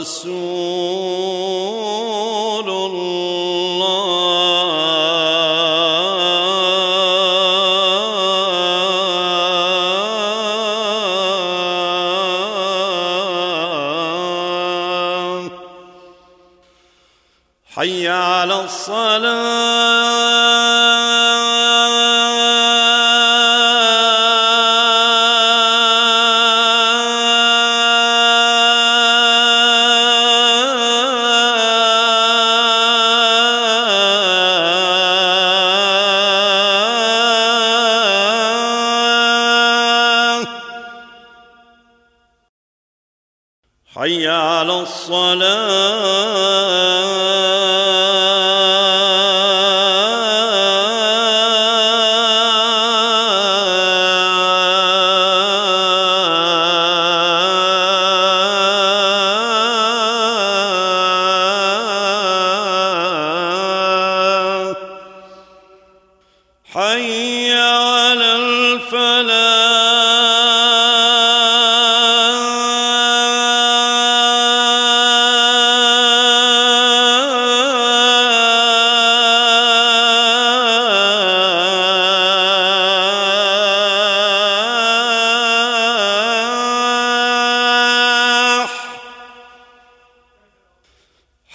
رسول الله حي على الصلاة. حي على الصلاة. حي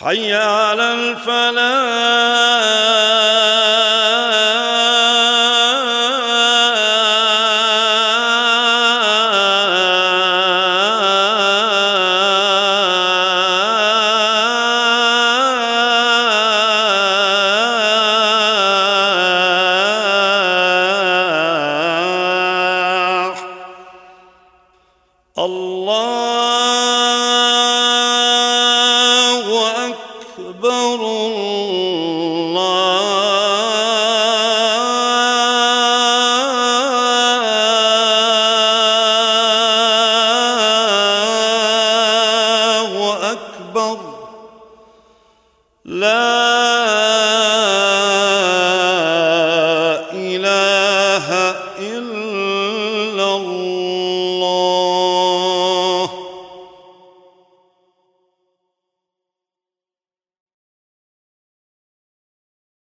حي على الفلاح. الله أكبر الله أكبر. لا